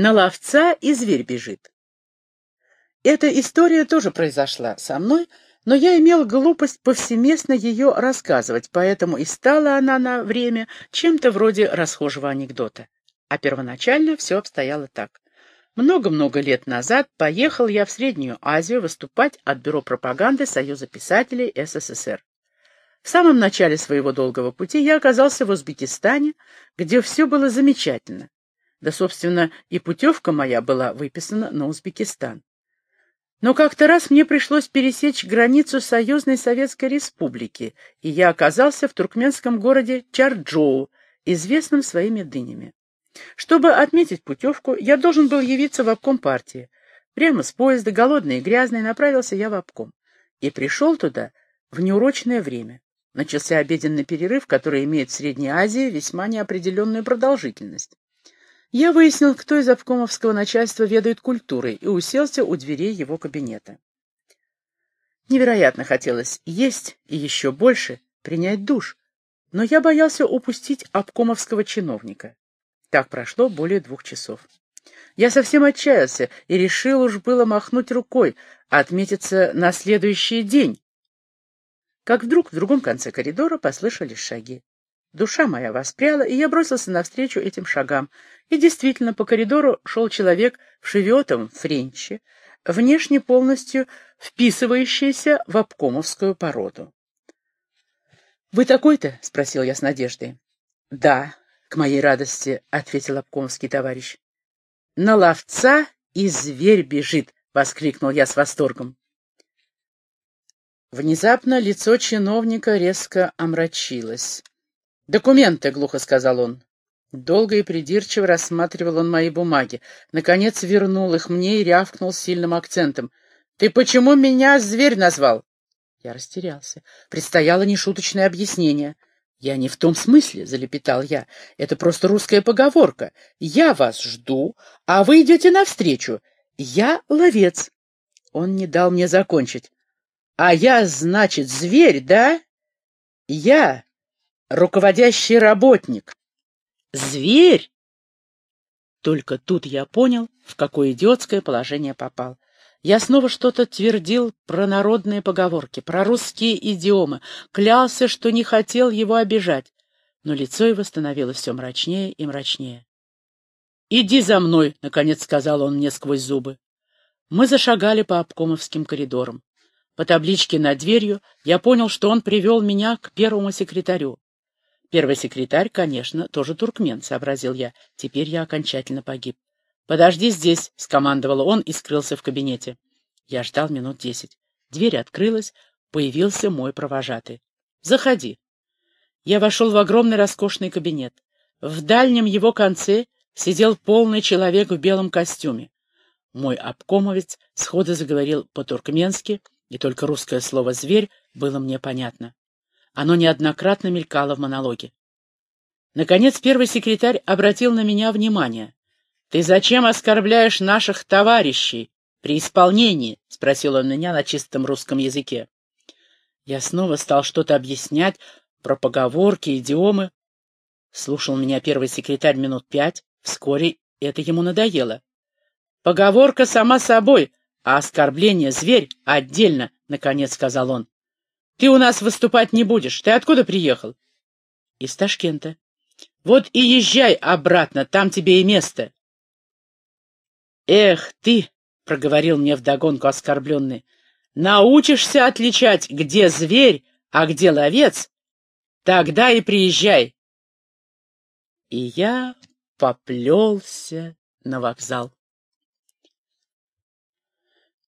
На ловца и зверь бежит. Эта история тоже произошла со мной, но я имел глупость повсеместно ее рассказывать, поэтому и стала она на время чем-то вроде расхожего анекдота. А первоначально все обстояло так. Много-много лет назад поехал я в Среднюю Азию выступать от Бюро пропаганды Союза писателей СССР. В самом начале своего долгого пути я оказался в Узбекистане, где все было замечательно. Да, собственно, и путевка моя была выписана на Узбекистан. Но как-то раз мне пришлось пересечь границу Союзной Советской Республики, и я оказался в туркменском городе Чарджоу, известном своими дынями. Чтобы отметить путевку, я должен был явиться в обком партии. Прямо с поезда, голодный и грязный, направился я в обком. И пришел туда в неурочное время. Начался обеденный перерыв, который имеет в Средней Азии весьма неопределенную продолжительность. Я выяснил, кто из обкомовского начальства ведает культурой, и уселся у дверей его кабинета. Невероятно хотелось есть и еще больше принять душ, но я боялся упустить обкомовского чиновника. Так прошло более двух часов. Я совсем отчаялся и решил уж было махнуть рукой, отметиться на следующий день. Как вдруг в другом конце коридора послышались шаги. Душа моя воспряла, и я бросился навстречу этим шагам. И действительно, по коридору шел человек в шеветовом френче, внешне полностью вписывающийся в обкомовскую породу. «Вы такой-то?» — спросил я с надеждой. «Да», — к моей радости ответил обкомовский товарищ. «На ловца и зверь бежит!» — воскликнул я с восторгом. Внезапно лицо чиновника резко омрачилось. «Документы», — глухо сказал он. Долго и придирчиво рассматривал он мои бумаги. Наконец вернул их мне и рявкнул сильным акцентом. «Ты почему меня зверь назвал?» Я растерялся. Предстояло нешуточное объяснение. «Я не в том смысле», — залепетал я. «Это просто русская поговорка. Я вас жду, а вы идете навстречу. Я ловец». Он не дал мне закончить. «А я, значит, зверь, да?» «Я руководящий работник. Зверь! Только тут я понял, в какое идиотское положение попал. Я снова что-то твердил про народные поговорки, про русские идиомы, клялся, что не хотел его обижать, но лицо его становилось все мрачнее и мрачнее. «Иди за мной», — наконец сказал он мне сквозь зубы. Мы зашагали по обкомовским коридорам. По табличке над дверью я понял, что он привел меня к первому секретарю. Первый секретарь, конечно, тоже туркмен, сообразил я. Теперь я окончательно погиб. «Подожди здесь», — скомандовал он и скрылся в кабинете. Я ждал минут десять. Дверь открылась, появился мой провожатый. «Заходи». Я вошел в огромный роскошный кабинет. В дальнем его конце сидел полный человек в белом костюме. Мой обкомовец сходу заговорил по-туркменски, и только русское слово «зверь» было мне понятно. Оно неоднократно мелькало в монологе. Наконец первый секретарь обратил на меня внимание. «Ты зачем оскорбляешь наших товарищей при исполнении?» — спросил он меня на чистом русском языке. Я снова стал что-то объяснять про поговорки, идиомы. Слушал меня первый секретарь минут пять, вскоре это ему надоело. «Поговорка сама собой, а оскорбление зверь отдельно», — наконец сказал он. Ты у нас выступать не будешь. Ты откуда приехал? Из Ташкента. Вот и езжай обратно, там тебе и место. Эх ты, проговорил мне вдогонку оскорбленный, научишься отличать, где зверь, а где ловец, тогда и приезжай. И я поплелся на вокзал.